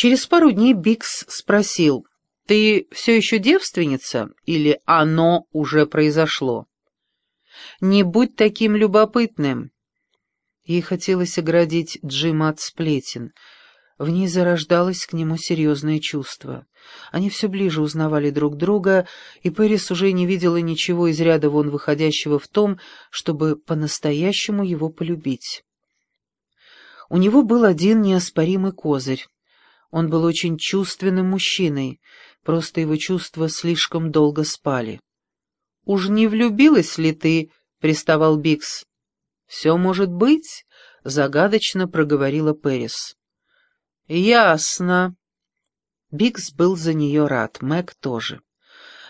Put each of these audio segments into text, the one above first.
Через пару дней Бикс спросил, «Ты все еще девственница или оно уже произошло?» «Не будь таким любопытным». Ей хотелось оградить Джима от сплетен. В ней зарождалось к нему серьезное чувство. Они все ближе узнавали друг друга, и Пэрис уже не видела ничего из ряда вон выходящего в том, чтобы по-настоящему его полюбить. У него был один неоспоримый козырь. Он был очень чувственным мужчиной, просто его чувства слишком долго спали. «Уж не влюбилась ли ты?» — приставал Бикс. «Все может быть», — загадочно проговорила Пэрис. «Ясно». Бикс был за нее рад, Мэг тоже.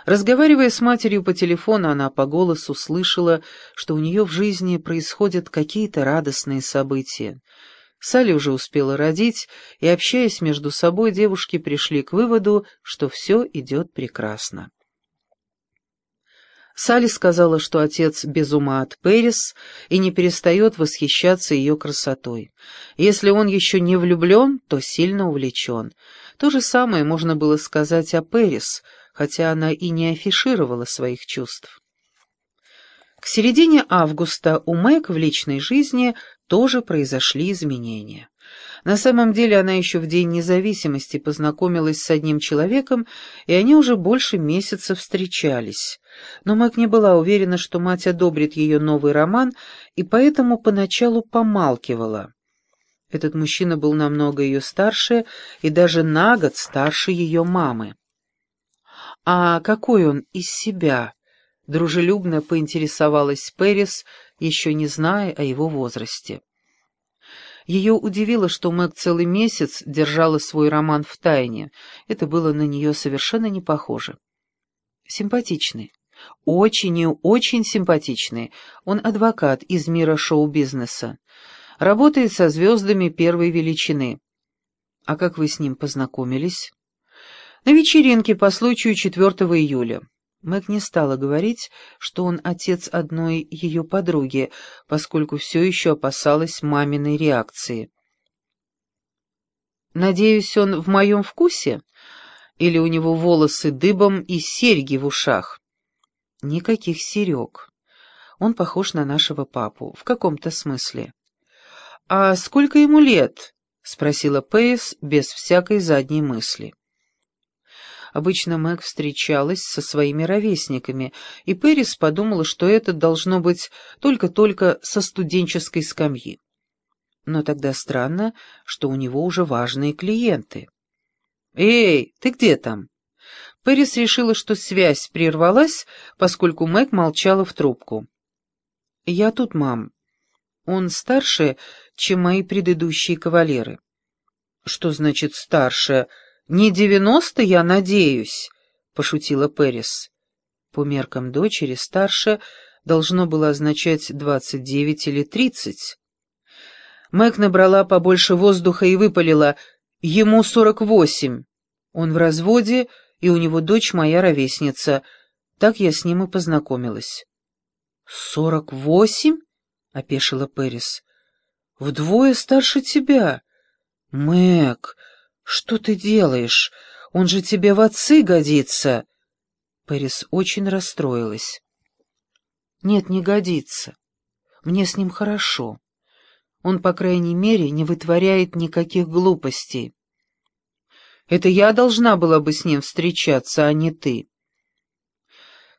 Разговаривая с матерью по телефону, она по голосу слышала, что у нее в жизни происходят какие-то радостные события. Салли уже успела родить, и, общаясь между собой, девушки пришли к выводу, что все идет прекрасно. Салли сказала, что отец без ума от Пэрис и не перестает восхищаться ее красотой. Если он еще не влюблен, то сильно увлечен. То же самое можно было сказать о Пэрис, хотя она и не афишировала своих чувств. К середине августа у Мэг в личной жизни тоже произошли изменения. На самом деле она еще в День независимости познакомилась с одним человеком, и они уже больше месяца встречались. Но Мэг не была уверена, что мать одобрит ее новый роман, и поэтому поначалу помалкивала. Этот мужчина был намного ее старше и даже на год старше ее мамы. «А какой он из себя?» — дружелюбно поинтересовалась Пэрис, еще не зная о его возрасте. Ее удивило, что Мэг целый месяц держала свой роман в тайне. Это было на нее совершенно не похоже. Симпатичный. Очень и очень симпатичный. Он адвокат из мира шоу-бизнеса. Работает со звездами первой величины. А как вы с ним познакомились? На вечеринке по случаю 4 июля. Мэг не стала говорить, что он отец одной ее подруги, поскольку все еще опасалась маминой реакции. «Надеюсь, он в моем вкусе? Или у него волосы дыбом и серьги в ушах?» «Никаких серег. Он похож на нашего папу, в каком-то смысле». «А сколько ему лет?» — спросила Пейс без всякой задней мысли. Обычно Мэг встречалась со своими ровесниками, и Пэрис подумала, что это должно быть только-только со студенческой скамьи. Но тогда странно, что у него уже важные клиенты. «Эй, ты где там?» Пэрис решила, что связь прервалась, поскольку Мэг молчала в трубку. «Я тут, мам. Он старше, чем мои предыдущие кавалеры». «Что значит старше?» «Не девяносто, я надеюсь», — пошутила Пэрис. По меркам дочери старше должно было означать двадцать девять или тридцать. Мэг набрала побольше воздуха и выпалила «Ему сорок восемь. Он в разводе, и у него дочь моя ровесница. Так я с ним и познакомилась». «Сорок восемь?» — опешила Пэрис. «Вдвое старше тебя. Мэг, «Что ты делаешь? Он же тебе в отцы годится!» Пэрис очень расстроилась. «Нет, не годится. Мне с ним хорошо. Он, по крайней мере, не вытворяет никаких глупостей. Это я должна была бы с ним встречаться, а не ты».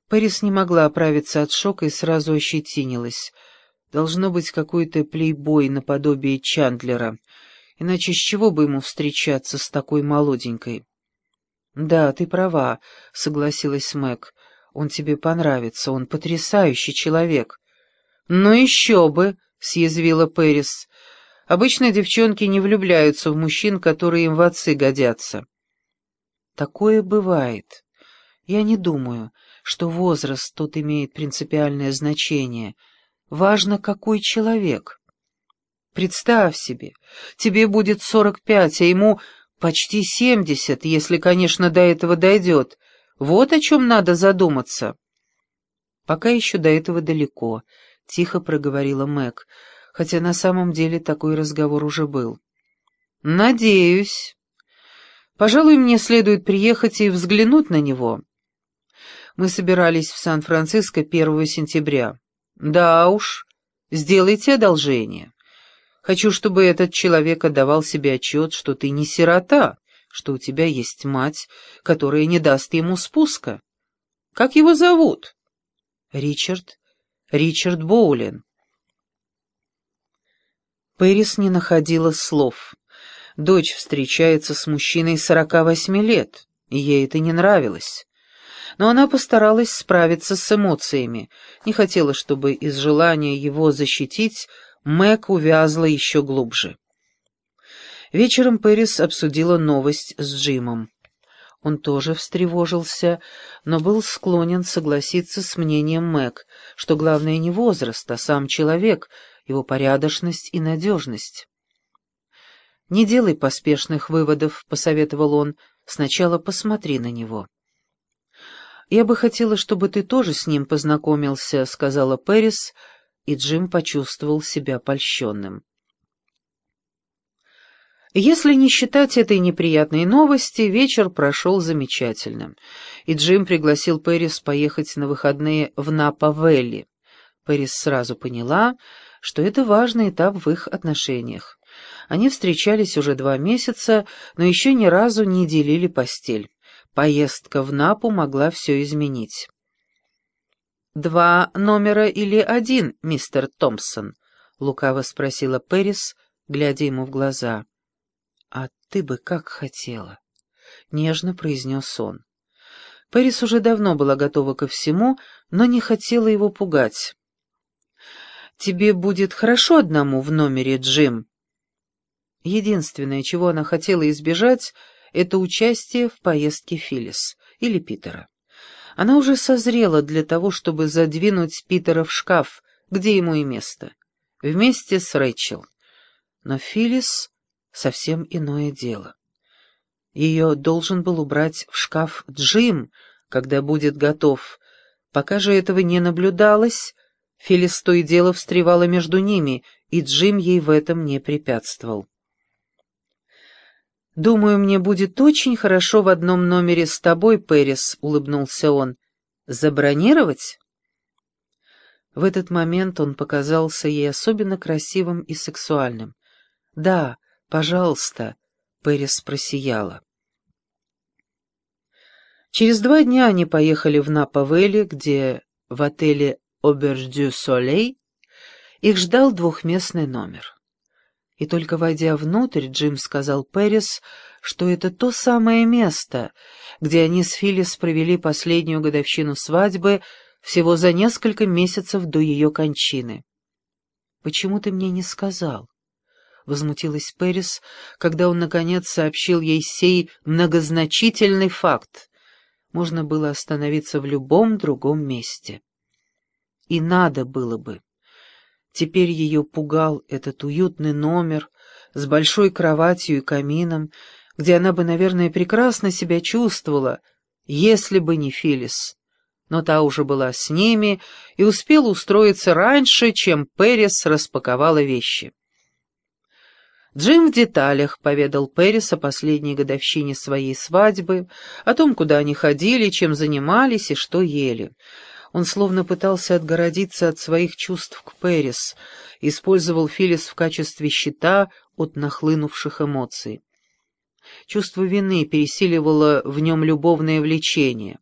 Пэрис не могла оправиться от шока и сразу ощетинилась. Должно быть какой-то плейбой наподобие Чандлера — Иначе с чего бы ему встречаться с такой молоденькой? «Да, ты права», — согласилась Мэг. «Он тебе понравится, он потрясающий человек». «Ну еще бы», — съязвила Пэрис. «Обычно девчонки не влюбляются в мужчин, которые им в отцы годятся». «Такое бывает. Я не думаю, что возраст тут имеет принципиальное значение. Важно, какой человек». Представь себе, тебе будет сорок пять, а ему почти семьдесят, если, конечно, до этого дойдет. Вот о чем надо задуматься. Пока еще до этого далеко, — тихо проговорила Мэг, хотя на самом деле такой разговор уже был. Надеюсь. Пожалуй, мне следует приехать и взглянуть на него. Мы собирались в Сан-Франциско 1 сентября. Да уж, сделайте одолжение. Хочу, чтобы этот человек отдавал себе отчет, что ты не сирота, что у тебя есть мать, которая не даст ему спуска. Как его зовут? Ричард. Ричард Боулин. Пэрис не находила слов. Дочь встречается с мужчиной сорока восьми лет, и ей это не нравилось. Но она постаралась справиться с эмоциями, не хотела, чтобы из желания его защитить Мэг увязла еще глубже. Вечером Пэрис обсудила новость с Джимом. Он тоже встревожился, но был склонен согласиться с мнением Мэг, что главное не возраст, а сам человек, его порядочность и надежность. «Не делай поспешных выводов», — посоветовал он, — «сначала посмотри на него». «Я бы хотела, чтобы ты тоже с ним познакомился», — сказала Пэрис, и Джим почувствовал себя польщенным. Если не считать этой неприятной новости, вечер прошел замечательно, и Джим пригласил Пэрис поехать на выходные в Напа-Велли. Пэрис сразу поняла, что это важный этап в их отношениях. Они встречались уже два месяца, но еще ни разу не делили постель. Поездка в Напу могла все изменить. «Два номера или один, мистер Томпсон?» — лукаво спросила Пэрис, глядя ему в глаза. «А ты бы как хотела», — нежно произнес он. Пэрис уже давно была готова ко всему, но не хотела его пугать. «Тебе будет хорошо одному в номере, Джим?» Единственное, чего она хотела избежать, это участие в поездке Филлис или Питера. Она уже созрела для того, чтобы задвинуть Питера в шкаф, где ему и место, вместе с Рэйчел. Но Филлис — совсем иное дело. Ее должен был убрать в шкаф Джим, когда будет готов. Пока же этого не наблюдалось, Филлис то и дело встревала между ними, и Джим ей в этом не препятствовал. «Думаю, мне будет очень хорошо в одном номере с тобой, Пэрис», — улыбнулся он. «Забронировать?» В этот момент он показался ей особенно красивым и сексуальным. «Да, пожалуйста», — Пэрис просияла. Через два дня они поехали в Напавелли, где в отеле «Обердю Солей» их ждал двухместный номер. И только войдя внутрь, Джим сказал Пэрис, что это то самое место, где они с Филлис провели последнюю годовщину свадьбы всего за несколько месяцев до ее кончины. «Почему ты мне не сказал?» — возмутилась Пэрис, когда он, наконец, сообщил ей сей многозначительный факт. Можно было остановиться в любом другом месте. И надо было бы. Теперь ее пугал этот уютный номер с большой кроватью и камином, где она бы, наверное, прекрасно себя чувствовала, если бы не Филис. Но та уже была с ними и успела устроиться раньше, чем Перес распаковала вещи. Джим в деталях поведал Перес о последней годовщине своей свадьбы, о том, куда они ходили, чем занимались и что ели. Он словно пытался отгородиться от своих чувств к Пэрис, использовал Филлис в качестве щита от нахлынувших эмоций. Чувство вины пересиливало в нем любовное влечение.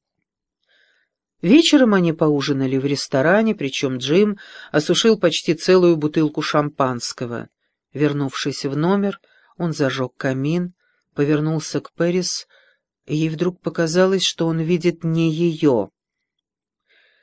Вечером они поужинали в ресторане, причем Джим осушил почти целую бутылку шампанского. Вернувшись в номер, он зажег камин, повернулся к Пэрис, и ей вдруг показалось, что он видит не ее,